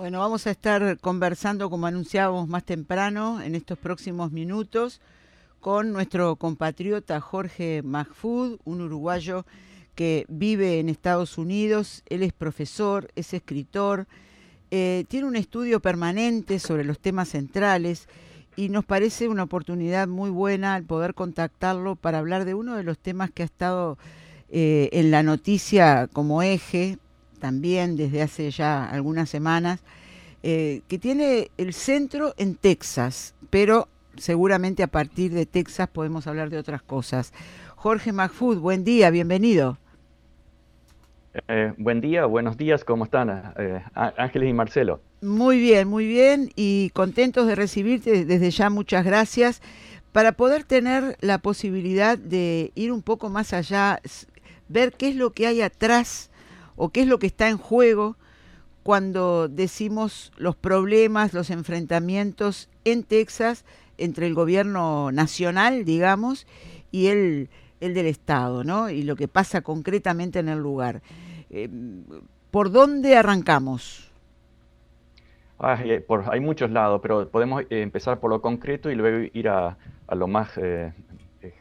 Bueno, vamos a estar conversando, como anunciábamos más temprano, en estos próximos minutos, con nuestro compatriota Jorge Mahfoud, un uruguayo que vive en Estados Unidos. Él es profesor, es escritor, eh, tiene un estudio permanente sobre los temas centrales y nos parece una oportunidad muy buena el poder contactarlo para hablar de uno de los temas que ha estado eh, en la noticia como eje también desde hace ya algunas semanas, eh, que tiene el centro en Texas, pero seguramente a partir de Texas podemos hablar de otras cosas. Jorge Mahfoud, buen día, bienvenido. Eh, buen día, buenos días, ¿cómo están eh, Ángeles y Marcelo? Muy bien, muy bien y contentos de recibirte desde ya, muchas gracias, para poder tener la posibilidad de ir un poco más allá, ver qué es lo que hay atrás o qué es lo que está en juego cuando decimos los problemas, los enfrentamientos en Texas entre el gobierno nacional, digamos, y el, el del Estado, ¿no? Y lo que pasa concretamente en el lugar. Eh, ¿Por dónde arrancamos? Eh, hay muchos lados, pero podemos eh, empezar por lo concreto y luego ir a, lo más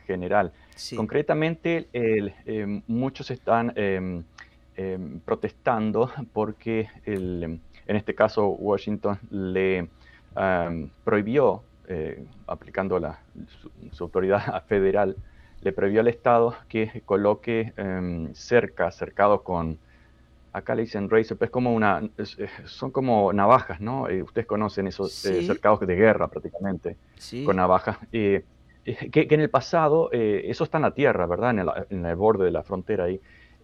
general. Concretamente, muchos están em, protestando porque en este caso Washington le prohibió, eh, aplicando la, su, autoridad federal, le prohibió al Estado que coloque em, cerca, cercado con, acá le dicen razor, pero es como una, son como navajas, ¿no? Eh, ustedes conocen esos eh, cercados de guerra prácticamente, con navajas. Que, que, en el pasado, eso está en la tierra, ¿verdad? En el, en el borde de la frontera ahí.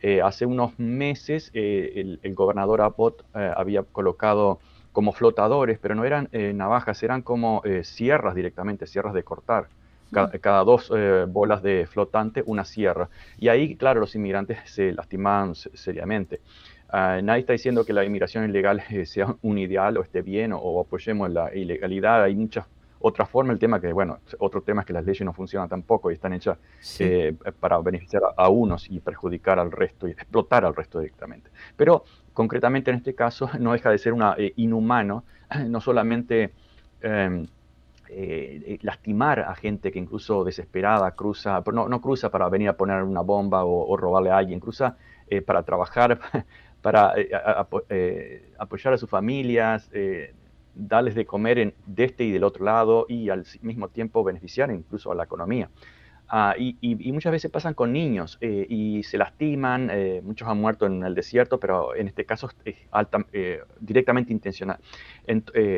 Eh, hace unos meses eh, el, gobernador Abbott eh, había colocado como flotadores, pero no eran navajas, eran como sierras directamente, sierras de cortar. Cada, dos bolas de flotante, una sierra. Y ahí, claro, los inmigrantes se lastimaban seriamente. Ah, nadie está diciendo que la inmigración ilegal sea un ideal o esté bien o, o apoyemos la ilegalidad. Hay muchas otra forma, el tema que, bueno, otro tema es que las leyes no funcionan tampoco y están hechas eh, para beneficiar a, unos y perjudicar al resto y explotar al resto directamente. Pero concretamente en este caso no deja de ser una, eh, inhumano, no solamente em, eh, lastimar a gente que incluso desesperada cruza, no, no cruza para venir a poner una bomba o, robarle a alguien, cruza para trabajar, para apoyar a sus familias, darles de comer en, de este y del otro lado y al mismo tiempo beneficiar incluso a la economía. Ah, y, muchas veces pasan con niños eh, y se lastiman, eh, muchos han muerto en el desierto, pero en este caso es eh, directamente intencional,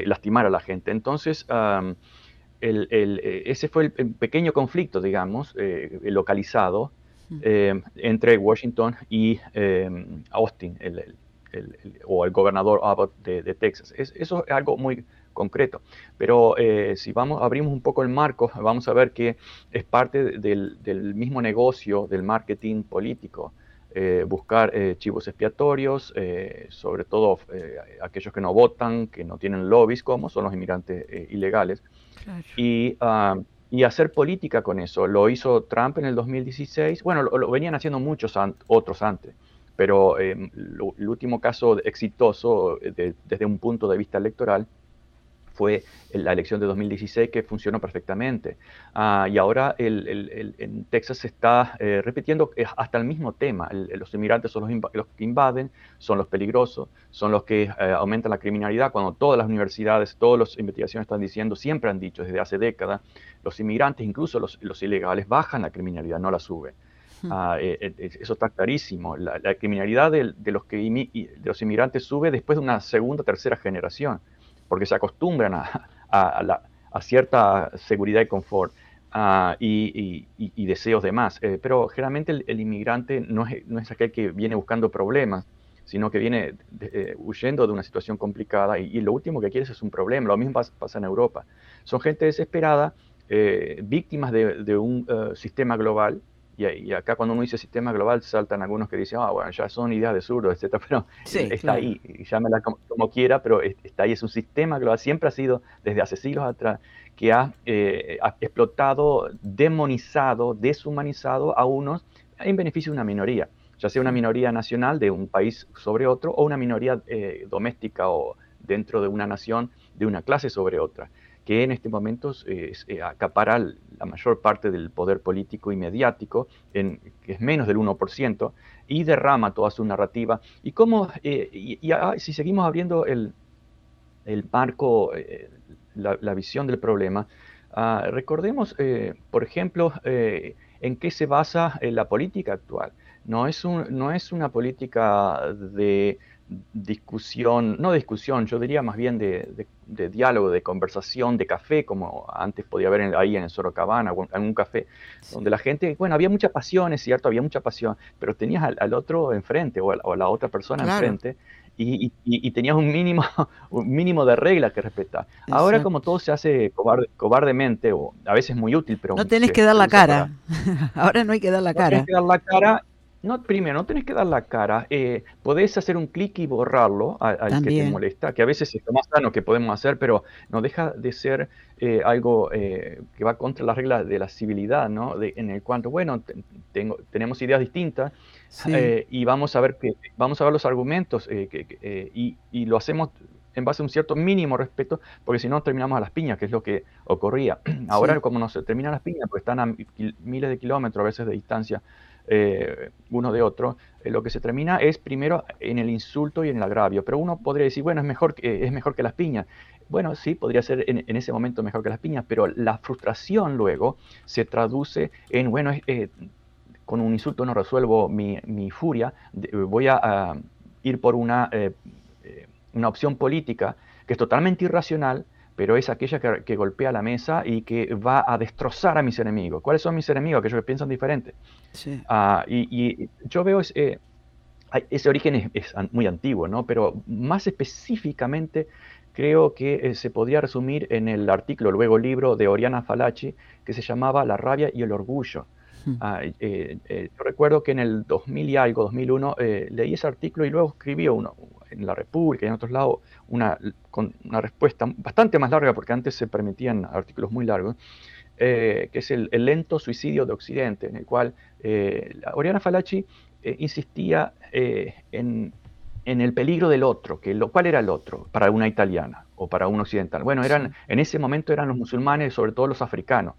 lastimar a la gente. Entonces, ese fue el, pequeño conflicto, digamos, localizado entre Washington y Austin, el, o el gobernador Abbott de, Texas. eso es algo muy concreto. Pero eh, si vamos, abrimos un poco el marco, vamos a ver que es parte del, mismo negocio del marketing político. Eh, buscar eh, chivos expiatorios, sobre todo aquellos que no votan, que no tienen lobbies, como son los inmigrantes ilegales, y, ah, y, hacer política con eso. Lo hizo Trump en el 2016, bueno, lo, venían haciendo muchos otros antes pero em, el último caso exitoso eh, desde un punto de vista electoral fue la elección de 2016 que funcionó perfectamente. Ah, y ahora en Texas se está eh, repitiendo eh, hasta el mismo tema. los inmigrantes son los, que invaden, son los peligrosos, son los que aumentan la criminalidad, cuando todas las universidades, todas las investigaciones están diciendo, siempre han dicho desde hace décadas, los inmigrantes, incluso los ilegales, bajan la criminalidad, no la suben. Ah, eh, eh, eso está clarísimo. La, criminalidad de, los que de los inmigrantes sube después de una segunda tercera generación, porque se acostumbran a, cierta seguridad y confort ah, y, deseos de más. Eh, pero generalmente el, inmigrante no es, no es, aquel que viene buscando problemas, sino que viene huyendo de una situación complicada y, lo último que quiere es un problema. Lo mismo pasa, en Europa. Son gente desesperada, víctimas de, un sistema global y, acá cuando uno dice sistema global saltan algunos que dicen, ah, bueno, ya son ideas de zurdo, etcétera, pero está ahí, llámela como, quiera, pero está ahí, es un sistema global, siempre ha sido desde hace siglos atrás, que ha, eh, explotado, demonizado, deshumanizado a unos en beneficio de una minoría, ya sea una minoría nacional de un país sobre otro o una minoría eh, doméstica o dentro de una nación, de una clase sobre otra, que en este momento eh, acapara la mayor parte del poder político y mediático, que es menos del 1%, y derrama toda su narrativa. Y, cómo, y, ah, si seguimos abriendo el, el marco, la, visión del problema, ah, recordemos, por ejemplo, en qué se basa la política actual no es, un, no es una política de discusión, no discusión, yo diría más bien de, diálogo, de conversación, de café, como antes podía haber ahí en el Sorocabana o en un café, donde la gente, bueno, había mucha pasión, es cierto, había mucha pasión, pero tenías al, otro enfrente o a, la otra persona enfrente y, tenías un mínimo, un mínimo de reglas que respetar. Ahora como todo se hace cobardemente, o a veces muy útil, pero... No tenés que dar la cara. Ahora no hay que dar la cara. No que dar la cara no, primero, no tenés que dar la cara. Eh, podés hacer un clic y borrarlo al que te molesta, que a veces es lo más sano que podemos hacer, pero no deja de ser eh, algo eh, que va contra las reglas de la civilidad, ¿no? en el cuanto, bueno, tengo, tenemos ideas distintas y vamos a ver que, vamos a ver los argumentos y, y, lo hacemos en base a un cierto mínimo respeto, porque si no terminamos a las piñas, que es lo que ocurría. Ahora, como no se terminan las piñas, porque están a miles de kilómetros a veces de distancia eh, uno de otro, eh, lo que se termina es primero en el insulto y en el agravio. Pero uno podría decir, bueno, es mejor, que, es mejor que las piñas. Bueno, sí, podría ser en, ese momento mejor que las piñas, pero la frustración luego se traduce en, bueno, eh, con un insulto no resuelvo mi, furia, voy a, ir por una, una opción política que es totalmente irracional, pero es aquella que, golpea la mesa y que va a destrozar a mis enemigos. ¿Cuáles son mis enemigos? Aquellos que piensan diferente. Ah, y, yo veo ese, ese origen es, muy antiguo, ¿no? pero más específicamente creo que eh, se podría resumir en el artículo, luego libro de Oriana Falaci, que se llamaba La rabia y el orgullo. Hmm. Ah, eh, eh, yo recuerdo que en el 2000 y algo, 2001, leí ese artículo y luego escribí uno, en La República y en otros lados una, con una respuesta bastante más larga, porque antes se permitían artículos muy largos, eh, que es el, lento suicidio de Occidente, en el cual eh, Oriana Falaci eh, insistía en, en, el peligro del otro, que lo, ¿cuál era el otro para una italiana o para un occidental? Bueno, eran, en ese momento eran los musulmanes, sobre todo los africanos.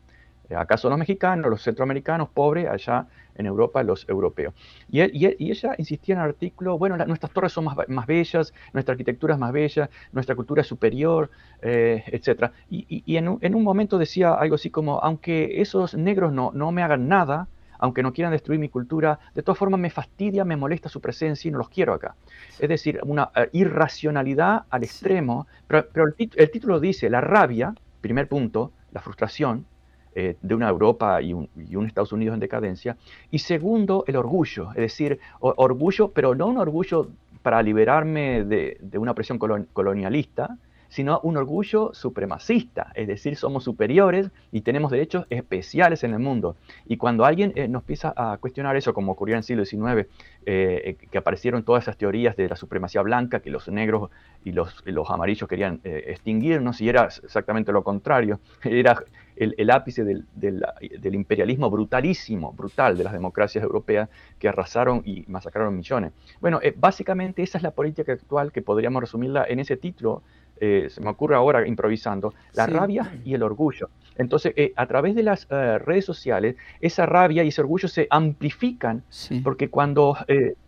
Acá son los mexicanos, los centroamericanos, pobres, allá en Europa los europeos. Y, ella insistía en el artículo, bueno, nuestras torres son más, bellas, nuestra arquitectura es más bella, nuestra cultura es superior, eh, etc. Y, en, un, momento decía algo así como, aunque esos negros no, no me hagan nada, aunque no quieran destruir mi cultura, de todas formas me fastidia, me molesta su presencia y no los quiero acá. Es decir, una eh, irracionalidad al extremo, pero, el título dice, la rabia, primer punto, la frustración, eh, de una Europa y un, Estados Unidos en decadencia. Y segundo, el orgullo, es decir, orgullo, pero no un orgullo para liberarme de, una presión colonialista, sino un orgullo supremacista, es decir, somos superiores y tenemos derechos especiales en el mundo. Y cuando alguien eh, nos empieza a cuestionar eso, como ocurrió en el siglo XIX, eh, que aparecieron todas esas teorías de la supremacía blanca, que los negros y los, los amarillos querían extinguirnos, y era exactamente lo contrario, era el, ápice del, imperialismo brutalísimo, brutal de las democracias europeas que arrasaron y masacraron millones. Bueno, eh, básicamente esa es la política actual que podríamos resumirla en ese título, eh, se me ocurre ahora improvisando, la rabia y el orgullo. Entonces, eh, a través de las redes sociales, esa rabia y ese orgullo se amplifican porque cuando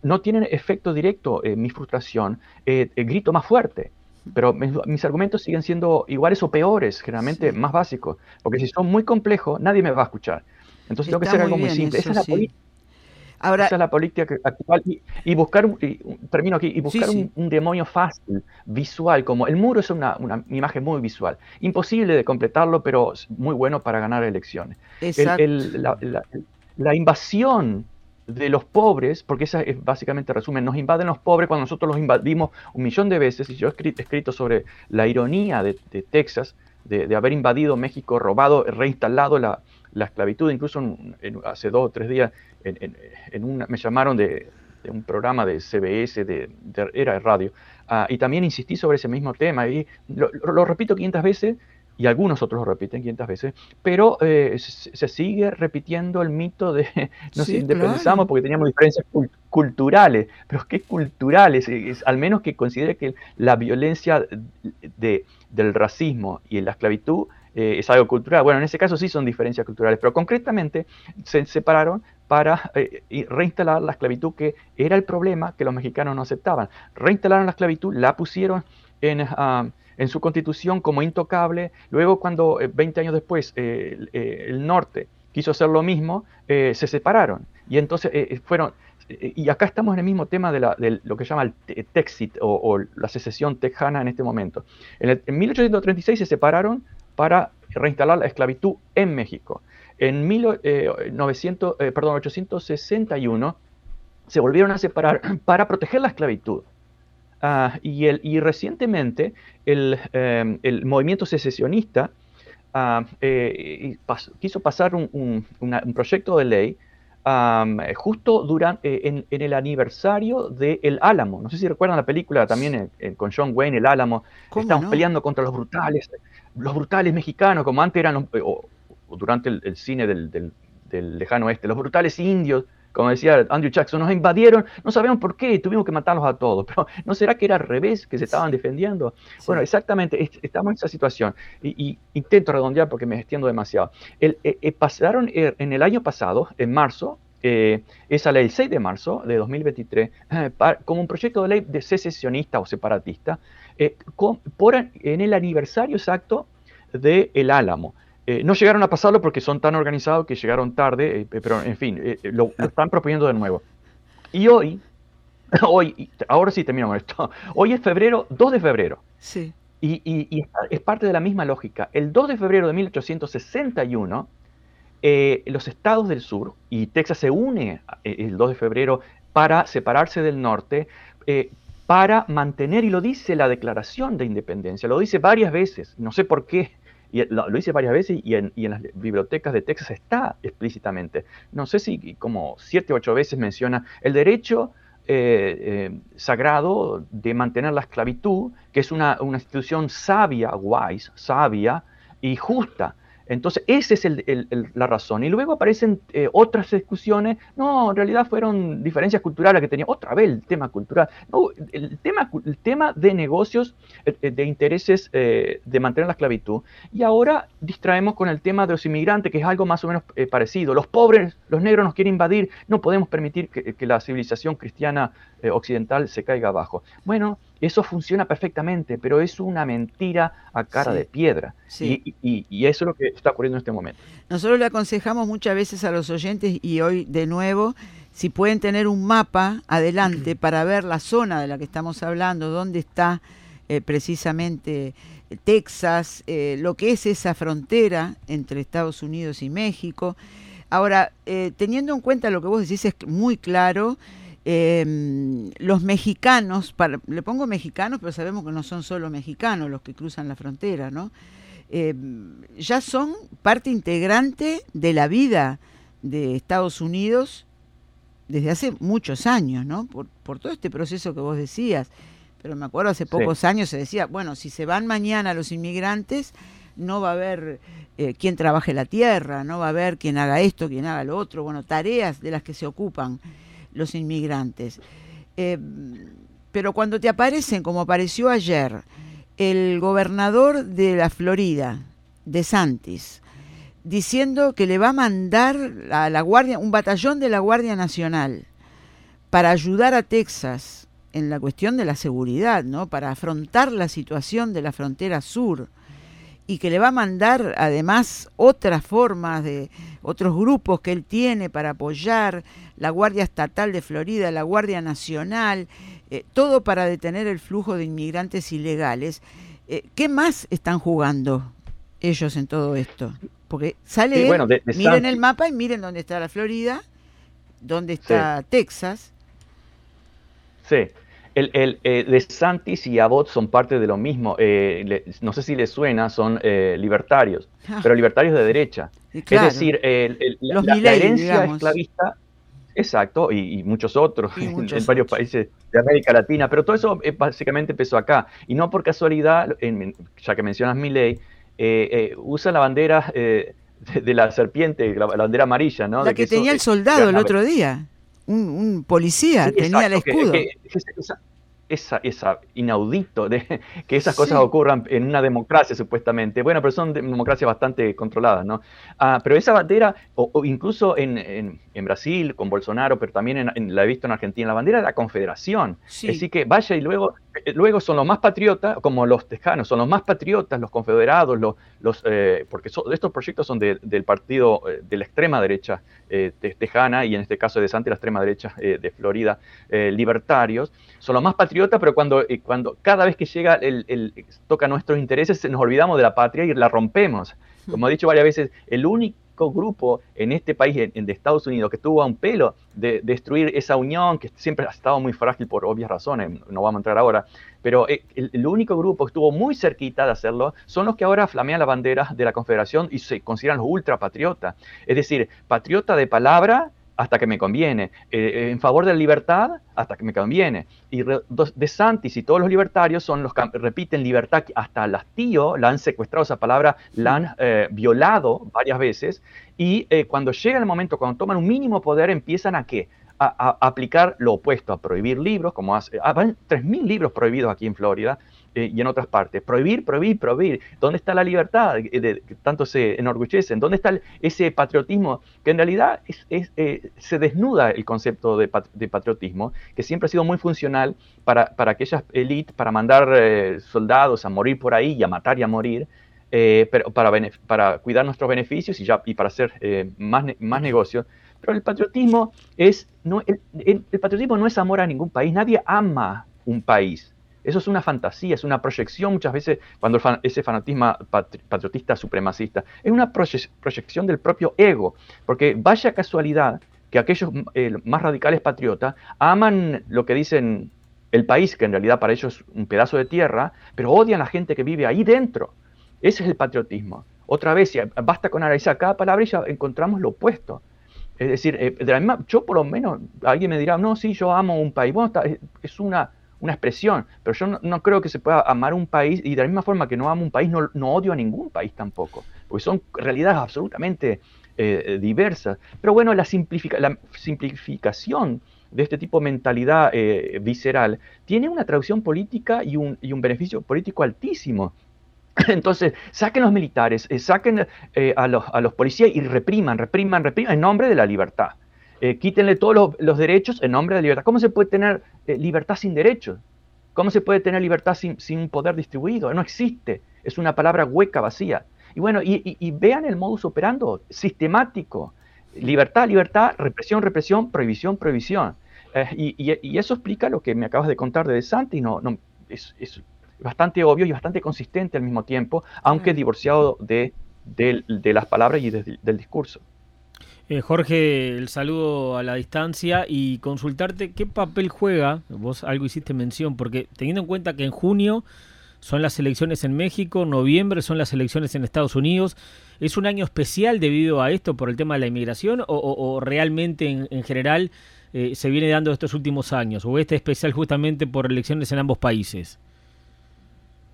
no tienen efecto directo mi frustración, grito más fuerte pero mis, argumentos siguen siendo iguales o peores, generalmente más básicos, porque si son muy complejos, nadie me va a escuchar. Entonces tengo que ser algo muy simple. Esa es, la política, Ahora, esa es la política actual. Y, buscar, termino aquí, y buscar un, demonio fácil, visual, como el muro es una, una, imagen muy visual. Imposible de completarlo, pero muy bueno para ganar elecciones. El, la, la invasión de los pobres, porque esa es básicamente resumen, nos invaden los pobres cuando nosotros los invadimos un millón de veces, y yo he escrito, sobre la ironía de, Texas, de, haber invadido México, robado, reinstalado la, esclavitud, incluso hace dos o tres días en, me llamaron de, un programa de CBS, de, era de radio, ah, y también insistí sobre ese mismo tema, y lo, repito 500 veces, y algunos otros lo repiten 500 veces, pero eh, se, sigue repitiendo el mito de nos independizamos porque teníamos diferencias culturales, pero ¿qué culturales? Es, al menos que considere que la violencia de, del racismo y la esclavitud eh, es algo cultural. Bueno, en ese caso sí son diferencias culturales, pero concretamente se separaron para eh, reinstalar la esclavitud, que era el problema que los mexicanos no aceptaban. Reinstalaron la esclavitud, la pusieron en, ah, en su constitución como intocable. Luego, cuando 20 eh, años después el norte quiso hacer lo mismo, se separaron. Y entonces fueron y acá estamos en el mismo tema de, lo que llama el Texit o, la secesión tejana en este momento. En, en, 1836 se separaron para reinstalar la esclavitud en México. En 1900, eh, eh, perdón, 861 se volvieron a separar para proteger la esclavitud. Ah, y, el, y, recientemente el, eh, el movimiento secesionista ah, quiso pasar un, un, proyecto de ley justo durante, en, el aniversario de El Álamo. No sé si recuerdan la película también con John Wayne, El Álamo. Estamos peleando contra los brutales los brutales mexicanos, como antes eran, o, durante el, cine del, lejano oeste, los brutales indios, como decía Andrew Jackson, nos invadieron, no sabemos por qué, tuvimos que matarlos a todos, pero ¿no será que era al revés, que se estaban defendiendo? Bueno, exactamente, estamos en esa situación, y, intento redondear porque me extiendo demasiado. El, eh, eh, pasaron eh, en el año pasado, en marzo, esa ley, el 6 de marzo de 2023, como un proyecto de ley de secesionista o separatista, eh, por, en el aniversario exacto de El Álamo. Eh, no llegaron a pasarlo porque son tan organizados que llegaron tarde, eh, pero en fin, lo, están proponiendo de nuevo. Y hoy, hoy, ahora sí termino con esto, hoy es febrero, 2 de febrero. Sí. Y, es parte de la misma lógica. El 2 de febrero de 1861, los estados del sur, y Texas se une el 2 de febrero para separarse del norte, para mantener, y lo dice la Declaración de Independencia, lo dice varias veces, no sé por qué, y lo, dice varias veces y en, las bibliotecas de Texas está explícitamente. No sé si como siete o ocho veces menciona el derecho eh, eh, sagrado de mantener la esclavitud, que es una, una institución sabia, wise, sabia y justa. Entonces, esa es la razón. Y luego aparecen eh, otras discusiones. No, en realidad fueron diferencias culturales que tenía. Otra vez el tema cultural. No, el tema, el tema de negocios, eh, eh, de intereses de mantener la esclavitud. Y ahora distraemos con el tema de los inmigrantes, que es algo más o menos parecido. Los pobres, los negros nos quieren invadir. No podemos permitir que, la civilización cristiana occidental se caiga abajo. Bueno, eso funciona perfectamente, pero es una mentira a cara de piedra. Y, eso es lo que está ocurriendo en este momento. Nosotros le aconsejamos muchas veces a los oyentes y hoy de nuevo, si pueden tener un mapa adelante para ver la zona de la que estamos hablando, dónde está eh, precisamente eh, Texas, eh, lo que es esa frontera entre Estados Unidos y México. Ahora, teniendo en cuenta lo que vos decís, es muy claro Em, los mexicanos, le pongo mexicanos, pero sabemos que no son solo mexicanos los que cruzan la frontera, ¿no? Em, ya son parte integrante de la vida de Estados Unidos desde hace muchos años, ¿no? Por, todo este proceso que vos decías. Pero me acuerdo hace pocos años se decía, bueno, si se van mañana los inmigrantes, no va a haber eh, quien trabaje la tierra, no va a haber quien haga esto, quien haga lo otro, bueno, tareas de las que se ocupan los inmigrantes. Eh, pero cuando te aparecen, como apareció ayer, el gobernador de la Florida, de Santis, diciendo que le va a mandar a la Guardia, un batallón de la Guardia Nacional para ayudar a Texas en la cuestión de la seguridad, ¿no? Para afrontar la situación de la frontera sur y que le va a mandar además otras formas de otros grupos que él tiene para apoyar la Guardia Estatal de Florida, la Guardia Nacional, eh, todo para detener el flujo de inmigrantes ilegales. Eh, ¿Qué más están jugando ellos en todo esto? Porque sale, miren el mapa y miren dónde está la Florida, dónde está Texas. Sí, el, el eh, de Santis y Abbott son parte de lo mismo. Eh, no sé si les suena, son eh, libertarios, ah. pero libertarios de derecha. Es decir, la, herencia esclavista, exacto, y, muchos otros en, varios países de América Latina, pero todo eso básicamente empezó acá. Y no por casualidad, ya que mencionas mi ley, usa la bandera de, la serpiente, la, bandera amarilla, ¿no? La que, tenía el soldado el otro día, un, policía, tenía el escudo es inaudito de que esas cosas ocurran en una democracia supuestamente. Bueno, pero son democracias bastante controladas, ¿no? Ah, pero esa bandera, o, incluso en, Brasil con Bolsonaro, pero también la he visto en Argentina, la bandera de la Confederación. Así que vaya y luego, eh, luego son los más patriotas, como los tejanos, son los más patriotas, los confederados, los, los eh, porque estos proyectos son del partido eh, de la extrema derecha tejana y en este caso de Santa la extrema derecha de Florida, libertarios, son los más patriotas pero cuando, eh, cuando cada vez que llega el, toca nuestros intereses nos olvidamos de la patria y la rompemos. Como he dicho varias veces, el único grupo en este país, en, de Estados Unidos, que tuvo a un pelo de, destruir esa unión, que siempre ha estado muy frágil por obvias razones, no vamos a entrar ahora, pero eh, el, único grupo que estuvo muy cerquita de hacerlo son los que ahora flamean la bandera de la Confederación y se consideran los ultrapatriotas. Es decir, patriota de palabra, hasta que me conviene, eh, eh, en favor de la libertad hasta que me conviene. Y De Santis y todos los libertarios son los que repiten libertad, hasta las tío la han secuestrado esa palabra, la han eh, violado varias veces, y cuando llega el momento, cuando toman un mínimo poder, empiezan a qué? A, aplicar lo opuesto, a prohibir libros, como hace, ah, van 3.000 libros prohibidos aquí en Florida, eh, y en otras partes. Prohibir, prohibir, prohibir. ¿Dónde está la libertad de, que tanto se enorgullecen? ¿Dónde está ese patriotismo que en realidad eh, se desnuda el concepto de, patriotismo, que siempre ha sido muy funcional para, para aquellas élites, para mandar eh, soldados a morir por ahí y a matar y a morir? pero para, para cuidar nuestros beneficios y, ya, y para hacer más, más negocios. Pero el patriotismo es no, el, patriotismo no es amor a ningún país. Nadie ama un país. Eso es una fantasía, es una proyección muchas veces cuando ese fanatismo patriotista supremacista es una proyección del propio ego, porque vaya casualidad que aquellos eh, más radicales patriotas aman lo que dicen el país, que en realidad para ellos es un pedazo de tierra, pero odian a la gente que vive ahí dentro. Ese es el patriotismo. Otra vez, basta con analizar cada palabra y ya encontramos lo opuesto. Es decir, eh, de la misma, yo por lo menos, alguien me dirá, no, sí, yo amo un país. Bueno, es una una expresión, pero yo no, creo que se pueda amar un país y de la misma forma que no amo un país, no, odio a ningún país tampoco, porque son realidades absolutamente eh, diversas. Pero bueno, la, la simplificación de este tipo de mentalidad eh, visceral tiene una traducción política y un, beneficio político altísimo. Entonces, saquen los militares, eh, saquen a, los, a los policías y repriman, repriman, repriman en nombre de la libertad. Eh, quítenle todos los, derechos en nombre de la libertad. ¿Cómo se puede tener eh, libertad sin derechos? ¿Cómo se puede tener libertad sin, sin, poder distribuido? No existe. Es una palabra hueca, vacía. Y bueno, y, vean el modus operando sistemático. Libertad, libertad, represión, represión, prohibición, prohibición. Eh, y, eso explica lo que me acabas de contar de Santi. No, no, es, bastante obvio y bastante consistente al mismo tiempo, aunque divorciado de, de, las palabras y del discurso. Eh, Jorge, el saludo a la distancia y consultarte qué papel juega, vos algo hiciste mención, porque teniendo en cuenta que en junio son las elecciones en México, noviembre son las elecciones en Estados Unidos, ¿es un año especial debido a esto por el tema de la inmigración o, realmente en, general eh, se viene dando estos últimos años? ¿O este especial justamente por elecciones en ambos países?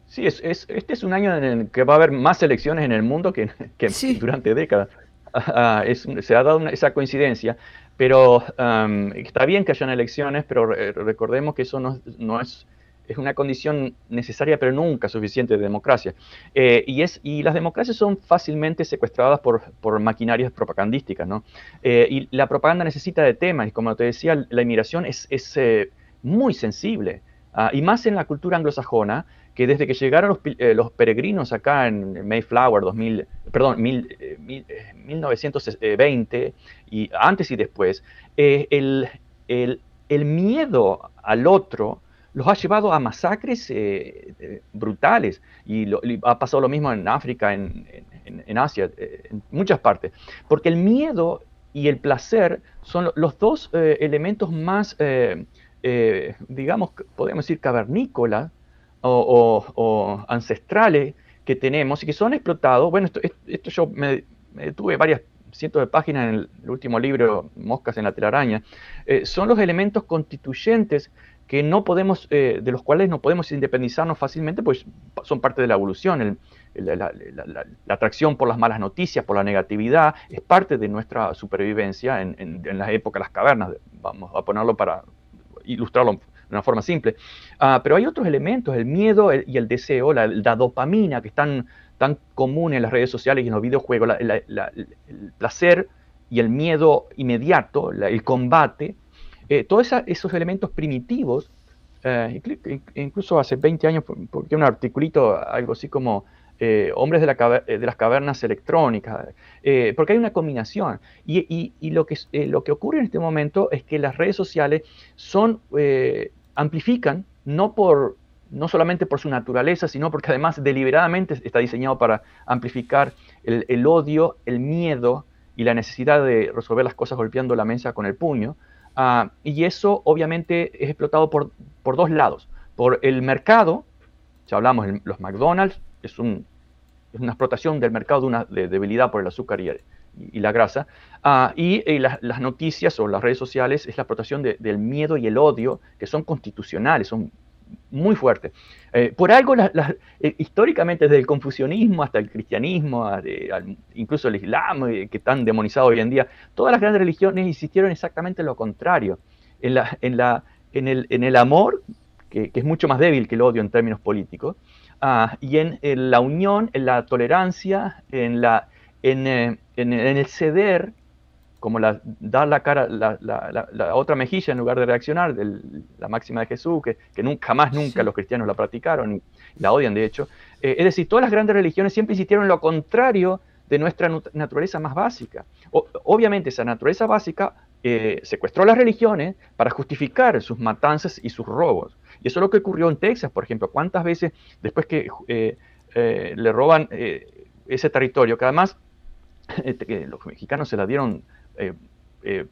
Sí, es, este es un año en el que va a haber más elecciones en el mundo que, durante décadas. Ah, se ha dado esa coincidencia, pero está bien que hayan elecciones, pero recordemos que eso no, es, es una condición necesaria, pero nunca suficiente de democracia. Eh, y, es, y las democracias son fácilmente secuestradas por, por maquinarias propagandísticas, ¿no? Eh, y la propaganda necesita de temas, y como te decía, la inmigración es, es eh, muy sensible, ah, y más en la cultura anglosajona, que desde que llegaron los, eh, los peregrinos acá en Mayflower 2000, perdón, 1920, eh, y antes y después, eh, el, el, el, miedo al otro los ha llevado a masacres brutales. Y, ha pasado lo mismo en África, en, en, en Asia, en muchas partes. Porque el miedo y el placer son los dos elementos más, digamos, podemos decir, cavernícolas o, ancestrales que tenemos y que son explotados. Bueno, esto, yo me, tuve varias cientos de páginas en el, último libro, Moscas en la telaraña, eh, son los elementos constituyentes que no podemos, eh, de los cuales no podemos independizarnos fácilmente, pues son parte de la evolución. la, atracción por las malas noticias, por la negatividad, es parte de nuestra supervivencia en, en, la época de las cavernas, vamos a ponerlo para ilustrarlo de una forma simple. Ah, pero hay otros elementos, el miedo y el deseo, la, dopamina que están tan común en las redes sociales y en los videojuegos, el placer y el miedo inmediato, el combate, eh, todos esos elementos primitivos, eh, incluso hace 20 años, porque un articulito, algo así como eh, Hombres de, las Cavernas Electrónicas, porque hay una combinación. Y, lo, que, lo que ocurre en este momento es que las redes sociales son, amplifican, no por no solamente por su naturaleza, sino porque además deliberadamente está diseñado para amplificar el, odio, el miedo y la necesidad de resolver las cosas golpeando la mesa con el puño. Ah, y eso obviamente es explotado por, por, dos lados. Por el mercado, ya hablamos, de los McDonald's es, un, es, una explotación del mercado de una debilidad por el azúcar y, y la grasa. Ah, y, las noticias o las redes sociales es la explotación del miedo y el odio, que son constitucionales, son muy fuerte. Eh, por algo, eh, históricamente, desde el confucianismo hasta el cristianismo, incluso el islam, eh, que están demonizados hoy en día, todas las grandes religiones insistieron exactamente lo contrario, en, la, en, la, en, el, en el amor, que, es mucho más débil que el odio en términos políticos, ah, y en, la unión, en la tolerancia, en, la, en, en el ceder como la, dar la cara, la, la, otra mejilla en lugar de reaccionar, la máxima de Jesús, que, que nunca más, nunca los cristianos la practicaron y la odian de hecho. Eh, es decir, todas las grandes religiones siempre insistieron en lo contrario de nuestra naturaleza más básica. obviamente esa naturaleza básica eh, secuestró las religiones para justificar sus matanzas y sus robos. Y eso es lo que ocurrió en Texas, por ejemplo. ¿Cuántas veces después que eh, le roban ese territorio, que además este, los mexicanos se la dieron eh, eh,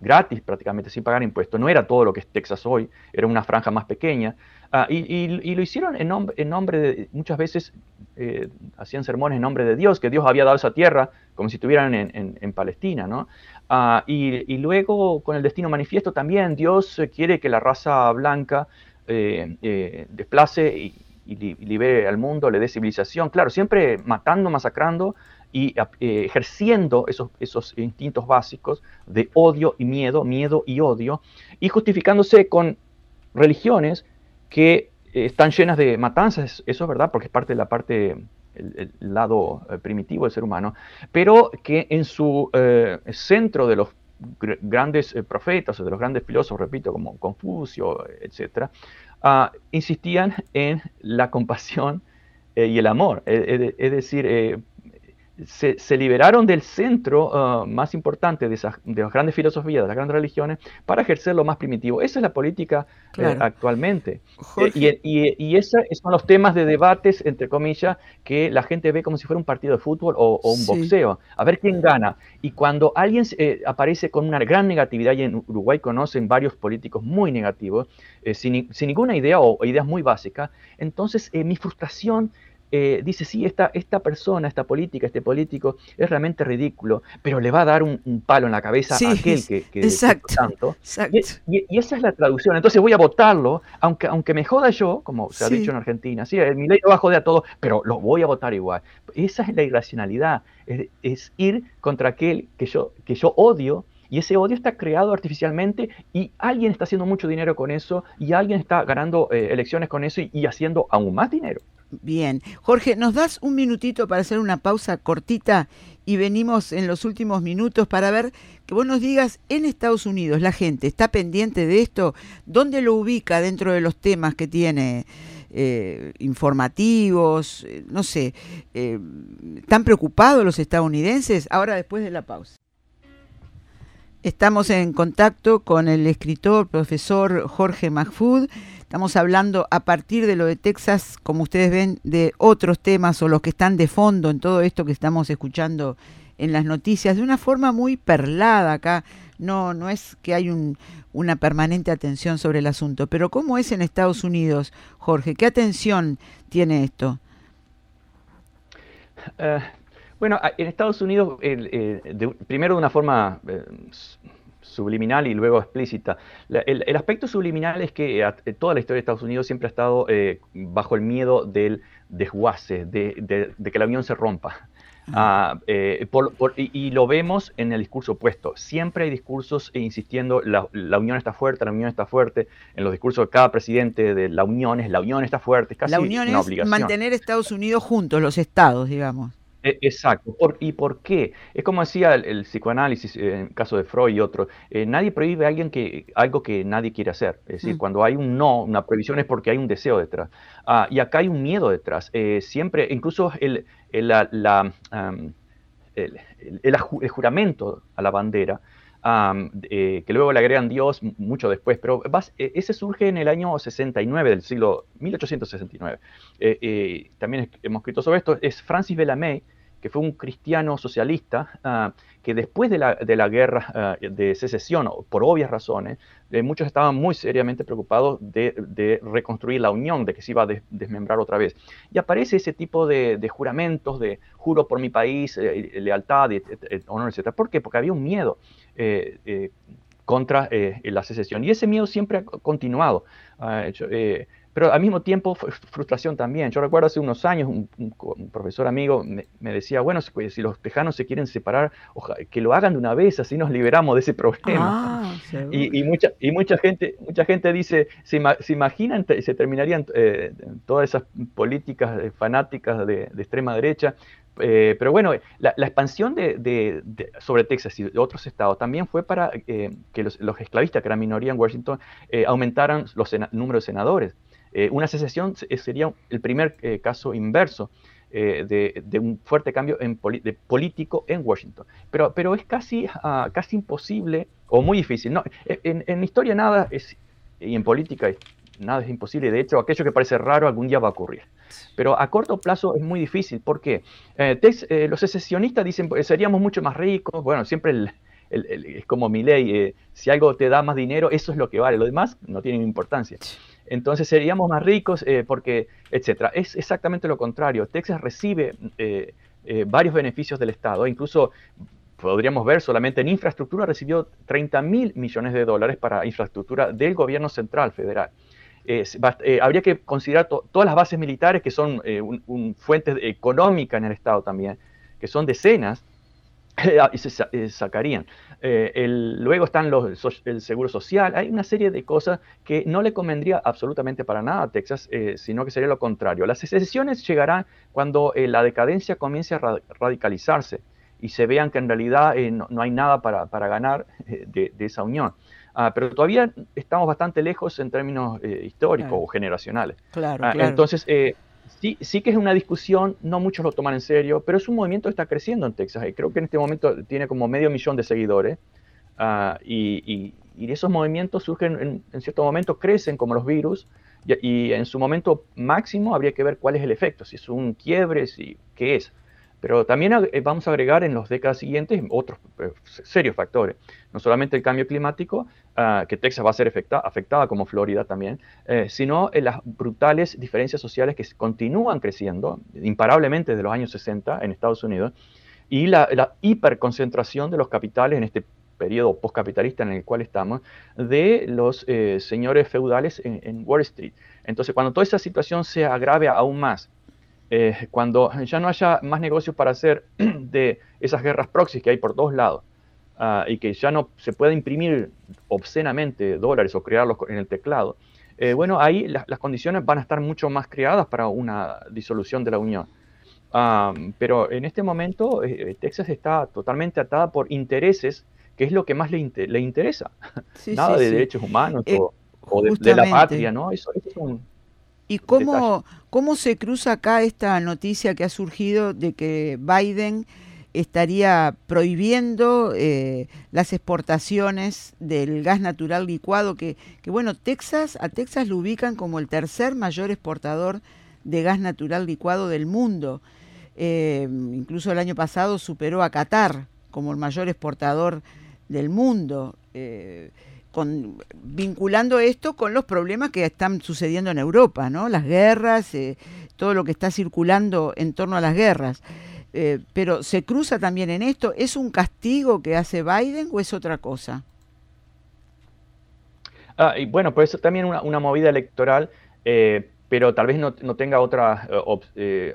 gratis prácticamente, sin pagar impuestos. No era todo lo que es Texas hoy, era una franja más pequeña. Ah, y, lo hicieron en, en, nombre de, muchas veces eh, hacían sermones en nombre de Dios, que Dios había dado esa tierra como si estuvieran en, Palestina, ¿no? Ah, y, luego con el destino manifiesto también Dios quiere que la raza blanca desplace y, libere al mundo, le dé civilización, claro, siempre matando, masacrando, y eh, ejerciendo esos, esos instintos básicos de odio y miedo, miedo y odio, y justificándose con religiones que eh, están llenas de matanzas, eso es verdad, porque es parte de la parte, el, lado eh, primitivo del ser humano, pero que en su centro de los grandes profetas o de los grandes filósofos, repito, como Confucio, etc., ah, insistían en la compasión y el amor. Es, decir, se, liberaron del centro ah, más importante de, esas, de las grandes filosofías, de las grandes religiones, para ejercer lo más primitivo. Esa es la política eh, actualmente. Eh, y, esos son los temas de debates, entre comillas, que la gente ve como si fuera un partido de fútbol o, un boxeo. A ver quién gana. Y cuando alguien eh, aparece con una gran negatividad, y en Uruguay conocen varios políticos muy negativos, sin, sin, ninguna idea o ideas muy básicas, entonces mi frustración eh, dice, sí, esta, esta persona, esta política, este político es realmente ridículo, pero le va a dar un, palo en la cabeza a aquel que, que exacto, tanto. Y, esa es la traducción. Entonces voy a votarlo, aunque, aunque me joda yo, como se ha dicho en Argentina, sí, mi ley va a joder a todo, pero lo voy a votar igual. Esa es la irracionalidad, es, ir contra aquel que yo, que yo odio y ese odio está creado artificialmente y alguien está haciendo mucho dinero con eso y alguien está ganando eh, elecciones con eso y, haciendo aún más dinero. Bien. Jorge, ¿nos das un minutito para hacer una pausa cortita y venimos en los últimos minutos para ver que vos nos digas en Estados Unidos la gente está pendiente de esto? ¿Dónde lo ubica dentro de los temas que tiene? Eh, informativos, eh, no sé, eh, ¿están preocupados los estadounidenses? Ahora después de la pausa. Estamos en contacto con el escritor, profesor Jorge Mahfoud Estamos hablando a partir de lo de Texas, como ustedes ven, de otros temas o los que están de fondo en todo esto que estamos escuchando en las noticias, de una forma muy perlada acá. No, no es que hay una permanente atención sobre el asunto, pero ¿cómo es en Estados Unidos, Jorge? ¿Qué atención tiene esto? Eh, bueno, en Estados Unidos, eh, primero de una forma eh, subliminal y luego explícita. el, aspecto subliminal es que toda la historia de Estados Unidos siempre ha estado bajo el miedo del desguace, de, que la unión se rompa. Ah, eh, y, lo vemos en el discurso opuesto. Siempre hay discursos insistiendo, la, la, unión está fuerte, la unión está fuerte. En los discursos de cada presidente de la unión es la unión está fuerte, es casi la unión una es mantener Estados Unidos juntos, los estados, digamos. E, exacto. ¿Y por qué? Es como decía el, psicoanálisis eh, en el caso de Freud y otros. Eh, nadie prohíbe a alguien que, algo que nadie quiere hacer. Es decir, mm. cuando hay un no, una prohibición es porque hay un deseo detrás. Ah, y acá hay un miedo detrás. Eh, siempre, incluso el, el, la, el, juramento a la bandera, que luego le agregan Dios mucho después, pero ese surge en el año 69 del siglo 1869. también hemos escrito sobre esto, es Francis Bellamé, que fue un cristiano socialista, ah, que después de la, de la guerra ah, de secesión, por obvias razones, eh, muchos estaban muy seriamente preocupados de, de, reconstruir la unión, de que se iba a desmembrar otra vez. Y aparece ese tipo de, de juramentos, de juro por mi país, eh, lealtad, honor, etc. ¿Por qué? Porque había un miedo. Eh, contra la secesión. Y ese miedo siempre ha continuado. Ah, pero al mismo tiempo frustración también. Yo recuerdo hace unos años un, profesor amigo me, decía, bueno, si, los tejanos se quieren separar, que lo hagan de una vez, así nos liberamos de ese problema. Ah, y, mucha, y mucha gente mucha gente dice, se, se imaginan, se terminarían eh, todas esas políticas fanáticas de, extrema derecha, eh, pero bueno, la, expansión de, sobre Texas y de otros estados también fue para eh, que los, esclavistas, que eran minoría en Washington, aumentaran los números de senadores. Eh, una secesión sería el primer eh, caso inverso eh, de, un fuerte cambio en político en Washington. Pero, pero es casi, ah, casi imposible o muy difícil. No, en, en, historia nada es, y en política nada es imposible. De hecho, aquello que parece raro algún día va a ocurrir. Pero a corto plazo es muy difícil. ¿Por qué? los secesionistas dicen, pues, seríamos mucho más ricos. Bueno, siempre el, es como mi ley, si algo te da más dinero, eso es lo que vale, lo demás no tiene importancia entonces seríamos más ricos eh, porque, etcétera. Es exactamente lo contrario. Texas recibe eh, eh, varios beneficios del Estado, incluso podríamos ver solamente en infraestructura recibió 30 mil millones de dólares para infraestructura del gobierno central federal. habría que considerar todas las bases militares que son un, fuentes económicas en el Estado también, que son decenas, y se sacarían. Eh, luego están los, el seguro social, hay una serie de cosas que no le convendría absolutamente para nada a Texas, eh, sino que sería lo contrario. Las secesiones llegarán cuando eh, la decadencia comience a radicalizarse y se vean que en realidad no, hay nada para, ganar de, esa unión. Ah, pero todavía estamos bastante lejos en términos históricos o generacionales. Claro, ah, claro. Entonces, Sí, sí que es una discusión, no muchos lo toman en serio, pero es un movimiento que está creciendo en Texas. Y creo que en este momento tiene como medio millón de seguidores. Ah, y, esos movimientos surgen en, cierto momento, crecen como los virus. Y, en su momento máximo habría que ver cuál es el efecto, si es un quiebre, si, qué es. Pero también eh, vamos a agregar en las décadas siguientes otros eh, serios factores. No solamente el cambio climático, ah, que Texas va a ser afectada, como Florida también, eh, sino las brutales diferencias sociales que continúan creciendo imparablemente desde los años 60 en Estados Unidos y la, hiperconcentración de los capitales en este periodo postcapitalista en el cual estamos, de los señores feudales en, en Wall Street. Entonces, cuando toda esa situación se agrave aún más, eh, cuando ya no haya más negocios para hacer de esas guerras proxies que hay por todos lados ah, y que ya no se pueda imprimir obscenamente dólares o crearlos en el teclado, eh, bueno, ahí las condiciones van a estar mucho más creadas para una disolución de la Unión. Ah, pero en este momento eh, Texas está totalmente atada por intereses, que es lo que más le, interesa. Nada de derechos humanos o, de, la patria, ¿no? Eso, eso es un, ¿Y cómo, cómo se cruza acá esta noticia que ha surgido de que Biden estaría prohibiendo eh, las exportaciones del gas natural licuado, que, que, bueno, Texas, a Texas lo ubican como el tercer mayor exportador de gas natural licuado del mundo. Eh, incluso el año pasado superó a Qatar como el mayor exportador del mundo. Eh, vinculando esto con los problemas que están sucediendo en Europa, ¿no? Las guerras, eh, todo lo que está circulando en torno a las guerras. Eh, pero se cruza también en esto, ¿es un castigo que hace Biden o es otra cosa? Ah, y bueno, por eso también una, una movida electoral, eh, pero tal vez no, no tenga otra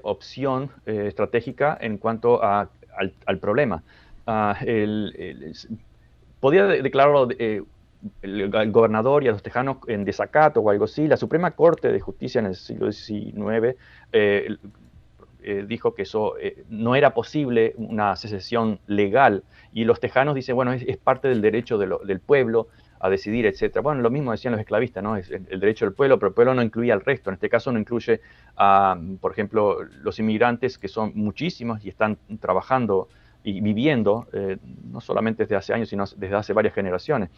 opción estratégica en cuanto a, al, problema. Ah, el, podía declararlo el, gobernador y a los tejanos en desacato o algo así. La Suprema Corte de Justicia en el siglo XIX eh, dijo que eso eh, no era posible, una secesión legal, y los tejanos dicen, bueno, es, parte del derecho del pueblo a decidir, etcétera. Bueno, lo mismo decían los esclavistas, ¿no? Es el, derecho del pueblo, pero el pueblo no incluía al resto. En este caso no incluye a, por ejemplo, los inmigrantes, que son muchísimos y están trabajando y viviendo, eh, no solamente desde hace años, sino desde hace varias generaciones.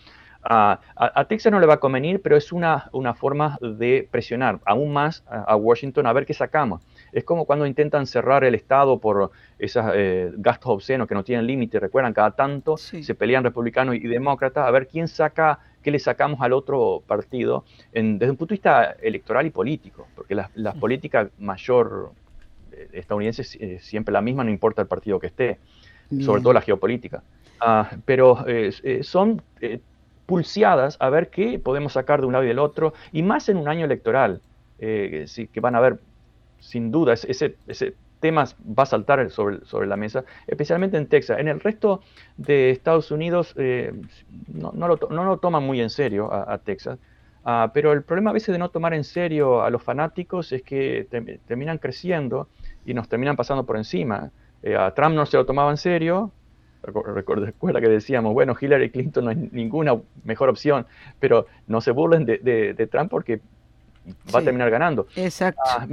a, Texas no le va a convenir, pero es una, una forma de presionar aún más a Washington a ver qué sacamos. Es como cuando intentan cerrar el Estado por esos eh, gastos obscenos que no tienen límite, recuerdan, cada tanto se pelean republicanos y demócratas a ver quién saca, qué le sacamos al otro partido desde un punto de vista electoral y político, porque la, política mayor eh, estadounidense es eh, siempre la misma, no importa el partido que esté, sobre todo la geopolítica. Ah, pero son pulseadas a ver qué podemos sacar de un lado y del otro, y más en un año electoral, sí, que van a haber sin duda, ese, ese tema va a saltar sobre, sobre, la mesa, especialmente en Texas. En el resto de Estados Unidos eh, no, no, lo, no, lo, toman muy en serio a, Texas, ah, pero el problema a veces de no tomar en serio a los fanáticos es que terminan creciendo y nos terminan pasando por encima. Eh, a Trump no se lo tomaba en serio, recuerda que decíamos, bueno, Hillary Clinton no es ninguna mejor opción, pero no se burlen de, de Trump porque va a terminar ganando. Exacto. Uh,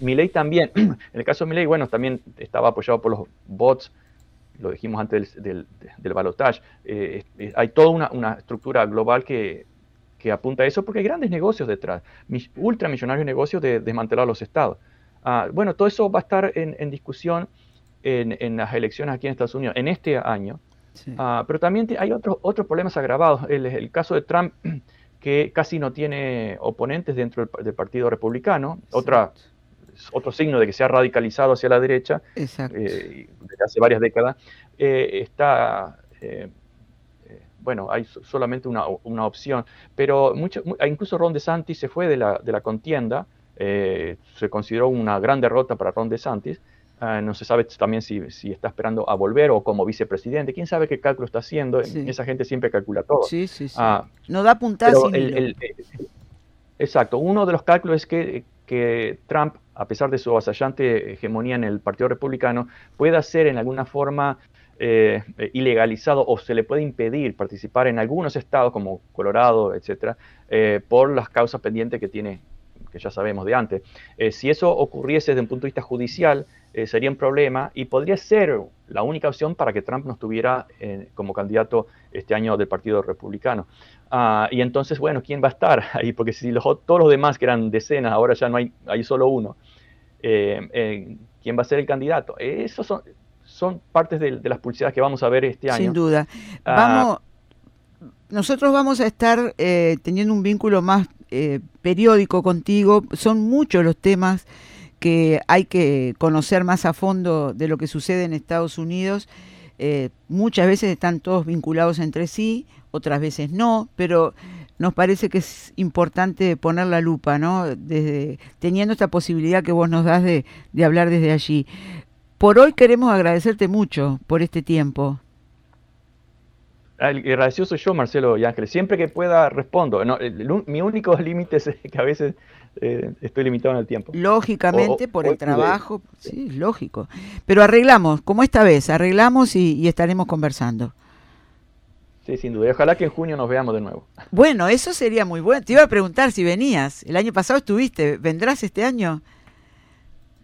Milley, también, en el caso de Milley, bueno, también estaba apoyado por los bots, lo dijimos antes del, del, balotage. Eh, hay toda una, estructura global que, apunta a eso porque hay grandes negocios detrás, ultramillonarios negocios de desmantelar los estados. Ah, bueno, todo eso va a estar en, discusión en, las elecciones aquí en Estados Unidos en este año. Ah, pero también hay otros otros problemas agravados. El, el caso de Trump que casi no tiene oponentes dentro del, Partido Republicano, otra, otro signo de que se ha radicalizado hacia la derecha eh, desde hace varias décadas, eh, está, eh, bueno, hay solamente una, opción, pero mucho, incluso Ron DeSantis se fue de la, de la contienda, se consideró una gran derrota para Ron DeSantis, Ah, no se sabe también si, está esperando a volver o como vicepresidente. ¿Quién sabe qué cálculo está haciendo? Esa gente siempre calcula todo. Sí, sí, sí. Ah, no da puntadas. exacto. Uno de los cálculos es que, que, Trump, a pesar de su avasallante hegemonía en el Partido Republicano, pueda ser en alguna forma eh, ilegalizado o se le puede impedir participar en algunos estados como Colorado, etcétera, eh, por las causas pendientes que tiene que ya sabemos de antes. Eh, si eso ocurriese desde un punto de vista judicial, eh, sería un problema y podría ser la única opción para que Trump no estuviera eh, como candidato este año del Partido Republicano. Ah, y entonces, bueno, ¿quién va a estar ahí? Porque si los, todos los demás, que eran decenas, ahora ya no hay, hay solo uno, ¿quién va a ser el candidato? Esos son, son partes de, las pulsadas que vamos a ver este año. Sin duda. Ah, nosotros vamos a estar teniendo un vínculo más eh, periódico contigo. Son muchos los temas que hay que conocer más a fondo de lo que sucede en Estados Unidos. Eh, muchas veces están todos vinculados entre sí, otras veces no, pero nos parece que es importante poner la lupa, ¿no? Desde, teniendo esta posibilidad que vos nos das de, de hablar desde allí. Por hoy queremos agradecerte mucho por este tiempo. El gracioso yo, Marcelo y Ángeles. Siempre que pueda respondo. mi único límite es que a veces eh, estoy limitado en el tiempo. Lógicamente, por el trabajo. Sí, lógico. Pero arreglamos, como esta vez, arreglamos y, estaremos conversando. Sí, sin duda. Ojalá que en junio nos veamos de nuevo. Bueno, eso sería muy bueno. Te iba a preguntar si venías. El año pasado estuviste. ¿Vendrás este año?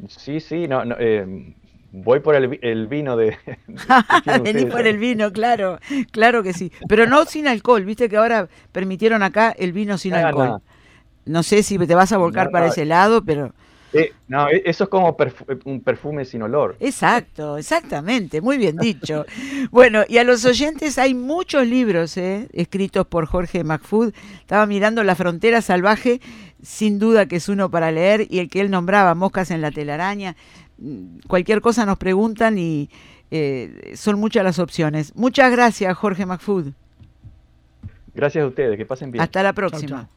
Sí, sí. No, no eh, Voy por el, vino de... Vení por el vino, claro, claro que sí. Pero no sin alcohol, viste que ahora permitieron acá el vino sin ah, alcohol. No. sé si te vas a volcar para ese lado, pero... no, e, eso es como un perfume sin olor. Exacto, exactamente, muy bien dicho. bueno, y a los oyentes hay muchos libros ¿eh? escritos por Jorge McFood. Estaba mirando La Frontera Salvaje, sin duda que es uno para leer, y el que él nombraba, Moscas en la telaraña cualquier cosa nos preguntan y eh, son muchas las opciones. Muchas gracias, Jorge McFood. Gracias a ustedes, que pasen bien. Hasta la próxima.